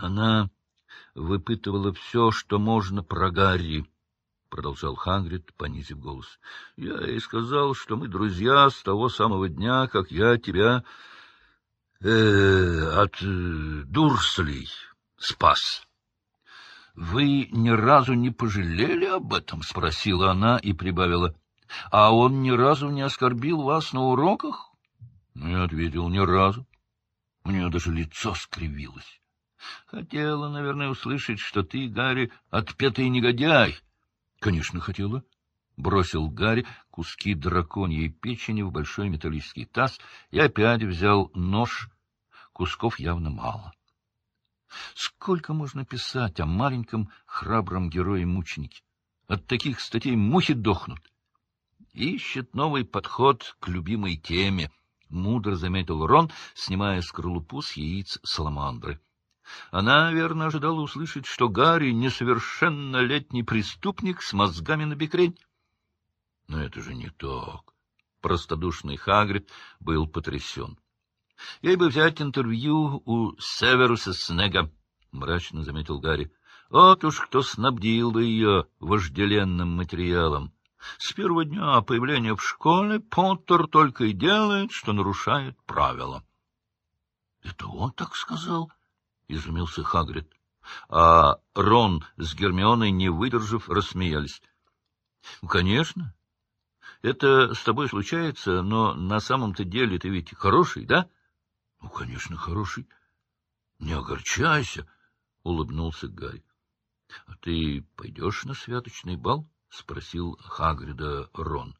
Она выпытывала все, что можно про Гарри, — продолжал Хагрид, понизив голос. — Я ей сказал, что мы друзья с того самого дня, как я тебя э, от э, Дурслей спас. — Вы ни разу не пожалели об этом? — спросила она и прибавила. — А он ни разу не оскорбил вас на уроках? Я ответил, ни разу. У нее даже лицо скривилось. Хотела, наверное, услышать, что ты, Гарри, отпетый негодяй. Конечно, хотела. Бросил Гарри куски драконьей печени в большой металлический таз и опять взял нож. Кусков явно мало. Сколько можно писать о маленьком храбром герое-мученике? От таких статей мухи дохнут. Ищет новый подход к любимой теме —— мудро заметил Рон, снимая скорлупу с яиц саламандры. Она, верно, ожидала услышать, что Гарри — несовершеннолетний преступник с мозгами на бекрень. Но это же не так. Простодушный Хагрид был потрясен. — Ей бы взять интервью у Северуса Снега, — мрачно заметил Гарри. — Вот уж кто снабдил бы ее вожделенным материалом. С первого дня появления в школе Поттер только и делает, что нарушает правила. — Это он так сказал? — изумился Хагрид. А Рон с Гермионой, не выдержав, рассмеялись. — Конечно. Это с тобой случается, но на самом-то деле ты ведь хороший, да? — Ну, конечно, хороший. — Не огорчайся, — улыбнулся Гарри. — А ты пойдешь на святочный бал? —— спросил Хагрида Рон.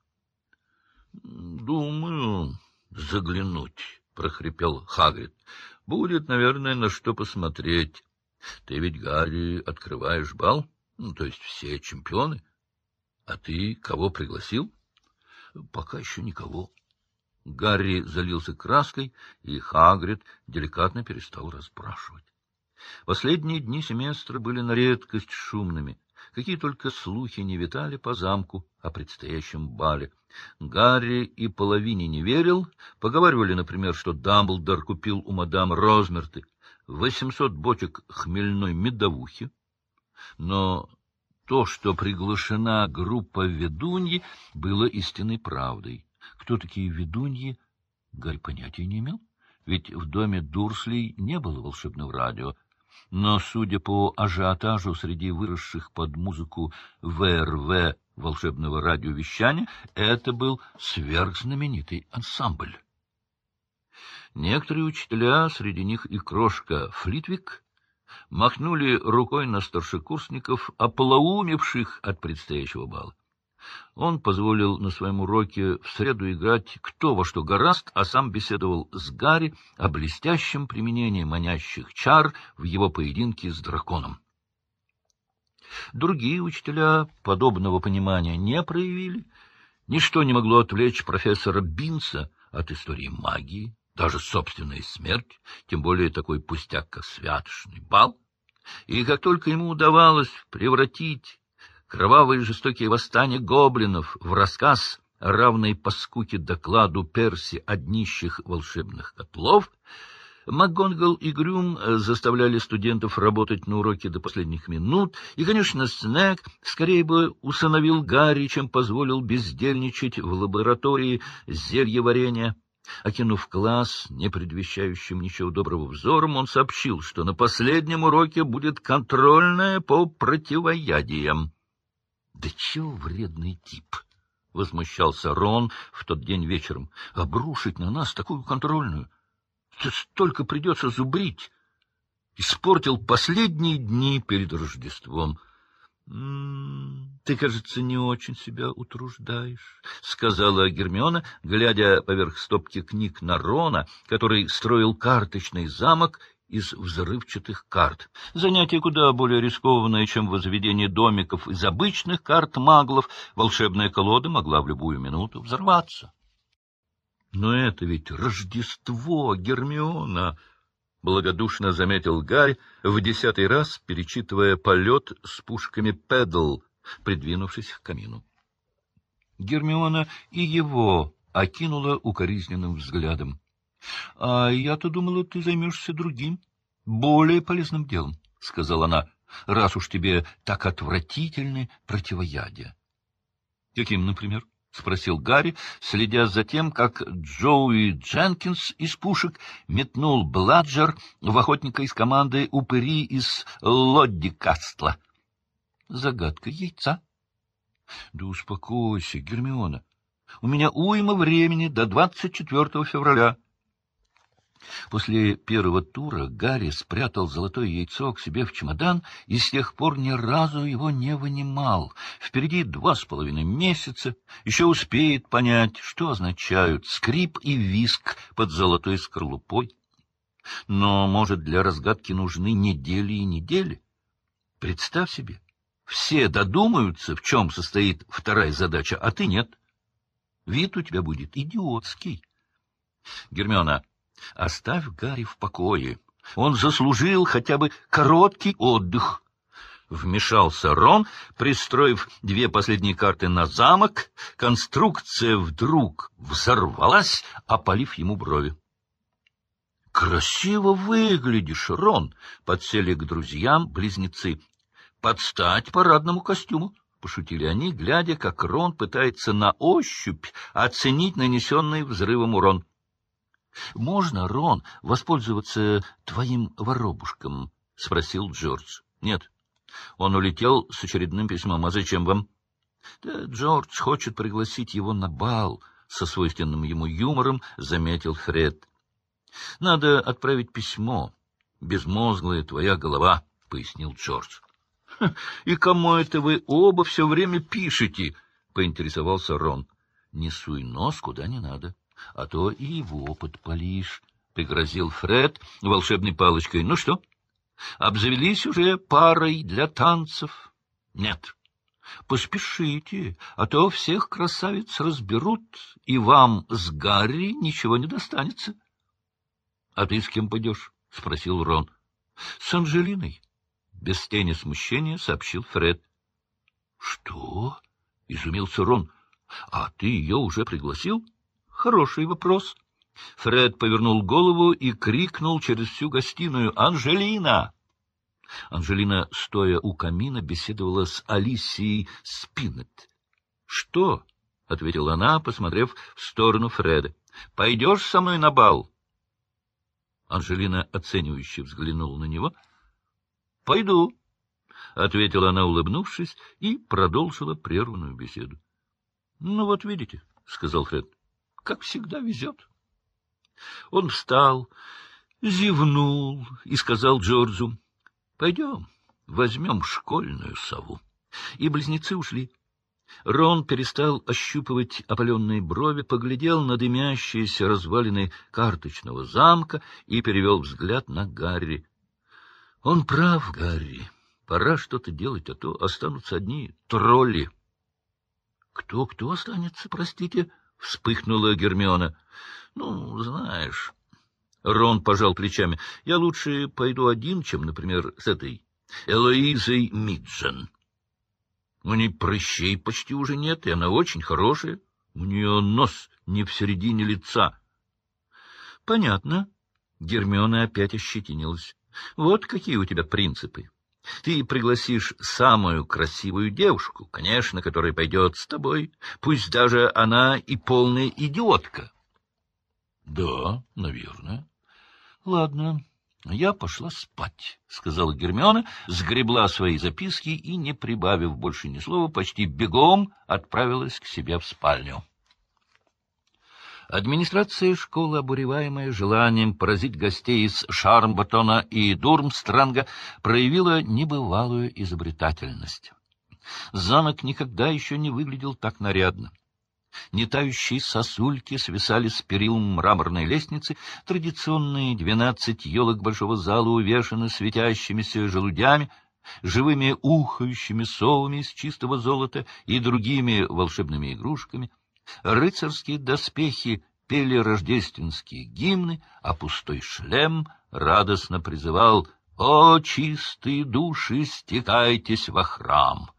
— Думаю, заглянуть, — прохрипел Хагрид. — Будет, наверное, на что посмотреть. Ты ведь, Гарри, открываешь бал, ну, то есть все чемпионы. А ты кого пригласил? — Пока еще никого. Гарри залился краской, и Хагрид деликатно перестал расспрашивать. Последние дни семестра были на редкость шумными. Какие только слухи не витали по замку о предстоящем бале. Гарри и половине не верил. Поговаривали, например, что Дамблдор купил у мадам Розмерты восемьсот бочек хмельной медовухи. Но то, что приглашена группа ведуньи, было истинной правдой. Кто такие ведуньи, Гарри понятия не имел. Ведь в доме Дурслей не было волшебного радио, но, судя по ажиотажу среди выросших под музыку ВРВ волшебного радиовещания, это был сверхзнаменитый ансамбль. Некоторые учителя, среди них и крошка Флитвик, махнули рукой на старшекурсников, ополоумевших от предстоящего бала. Он позволил на своем уроке в среду играть кто во что гораст, а сам беседовал с Гарри о блестящем применении манящих чар в его поединке с драконом. Другие учителя подобного понимания не проявили. Ничто не могло отвлечь профессора Бинса от истории магии, даже собственная смерть, тем более такой пустяк, как святочный бал. И как только ему удавалось превратить Кровавые жестокие восстания гоблинов в рассказ, равный по скуке докладу Перси о днищах волшебных котлов, МакГонгол и Грюм заставляли студентов работать на уроке до последних минут, и, конечно, Снег скорее бы усыновил Гарри, чем позволил бездельничать в лаборатории зельеварения. Окинув класс, не предвещающим ничего доброго взором, он сообщил, что на последнем уроке будет контрольное по противоядиям. Да чего вредный тип! — возмущался Рон в тот день вечером. — Обрушить на нас такую контрольную! Столько придется зубрить! Испортил последние дни перед Рождеством. — Ты, кажется, не очень себя утруждаешь, — сказала Гермиона, глядя поверх стопки книг на Рона, который строил карточный замок из взрывчатых карт. Занятие куда более рискованное, чем возведение домиков из обычных карт маглов. Волшебная колода могла в любую минуту взорваться. — Но это ведь Рождество, Гермиона! — благодушно заметил Гарри, в десятый раз перечитывая полет с пушками Педл, придвинувшись к камину. Гермиона и его окинула укоризненным взглядом. — А я-то думала, ты займешься другим. — Более полезным делом, — сказала она, — раз уж тебе так отвратительны противоядия. — Каким, например? — спросил Гарри, следя за тем, как Джоуи Дженкинс из пушек метнул Бладжер в охотника из команды упыри из Лодди Кастла. Загадка яйца. — Да успокойся, Гермиона. У меня уйма времени до 24 февраля. После первого тура Гарри спрятал золотое яйцо к себе в чемодан и с тех пор ни разу его не вынимал. Впереди два с половиной месяца, еще успеет понять, что означают скрип и виск под золотой скорлупой. Но, может, для разгадки нужны недели и недели? Представь себе, все додумаются, в чем состоит вторая задача, а ты нет. Вид у тебя будет идиотский. Гермиона, оставь Гарри в покое. Он заслужил хотя бы короткий отдых. Вмешался Рон, пристроив две последние карты на замок. Конструкция вдруг взорвалась, опалив ему брови. — Красиво выглядишь, Рон! — подсели к друзьям близнецы. — Подстать парадному костюму. — пошутили они, глядя, как Рон пытается на ощупь оценить нанесенный взрывом урон. — Можно, Рон, воспользоваться твоим воробушком? — спросил Джордж. — Нет. Он улетел с очередным письмом. А зачем вам? — Да Джордж хочет пригласить его на бал, — со свойственным ему юмором заметил Фред. — Надо отправить письмо. Безмозглая твоя голова, — пояснил Джордж. — И кому это вы оба все время пишете? — поинтересовался Рон. — Не суй нос куда не надо, а то и в опыт полишь, — пригрозил Фред волшебной палочкой. — Ну что, обзавелись уже парой для танцев? — Нет. — Поспешите, а то всех красавиц разберут, и вам с Гарри ничего не достанется. — А ты с кем пойдешь? — спросил Рон. — С Анжелиной. — без тени смущения сообщил Фред. — Что? — изумился Рон. — А ты ее уже пригласил? — Хороший вопрос. Фред повернул голову и крикнул через всю гостиную «Анжелина!». Анжелина, стоя у камина, беседовала с Алисией Спинет. — Что? — ответила она, посмотрев в сторону Фреда. — Пойдешь со мной на бал? Анжелина оценивающе взглянула на него —— Пойду, — ответила она, улыбнувшись, и продолжила прерванную беседу. — Ну вот видите, — сказал Фред, — как всегда везет. Он встал, зевнул и сказал Джорджу, — Пойдем, возьмем школьную сову. И близнецы ушли. Рон перестал ощупывать опаленные брови, поглядел на дымящиеся развалины карточного замка и перевел взгляд на Гарри. Он прав, Гарри. Пора что-то делать, а то останутся одни тролли. Кто, кто останется, простите? Вспыхнула Гермиона. Ну, знаешь. Рон пожал плечами. Я лучше пойду один, чем, например, с этой Элоизой Миджен. У ней прыщей почти уже нет, и она очень хорошая. У нее нос не в середине лица. — Понятно. Гермиона опять ощетинилась. Вот какие у тебя принципы. Ты пригласишь самую красивую девушку, конечно, которая пойдет с тобой, пусть даже она и полная идиотка. — Да, наверное. — Ладно, я пошла спать, — сказала Гермиона, сгребла свои записки и, не прибавив больше ни слова, почти бегом отправилась к себе в спальню. Администрация школы, обуреваемая желанием поразить гостей из Шармбатона и Дурмстранга, проявила небывалую изобретательность. Замок никогда еще не выглядел так нарядно. Нетающие сосульки свисали с перил мраморной лестницы, традиционные двенадцать елок большого зала увешаны светящимися желудями, живыми ухающими совами из чистого золота и другими волшебными игрушками — Рыцарские доспехи пели рождественские гимны, а пустой шлем радостно призывал «О, чистые души, стекайтесь во храм!»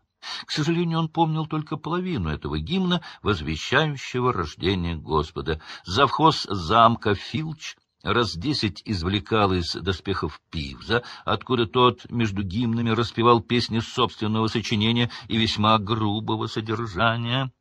К сожалению, он помнил только половину этого гимна, возвещающего рождение Господа. Завхоз замка Филч раз десять извлекал из доспехов Пивза, откуда тот между гимнами распевал песни собственного сочинения и весьма грубого содержания.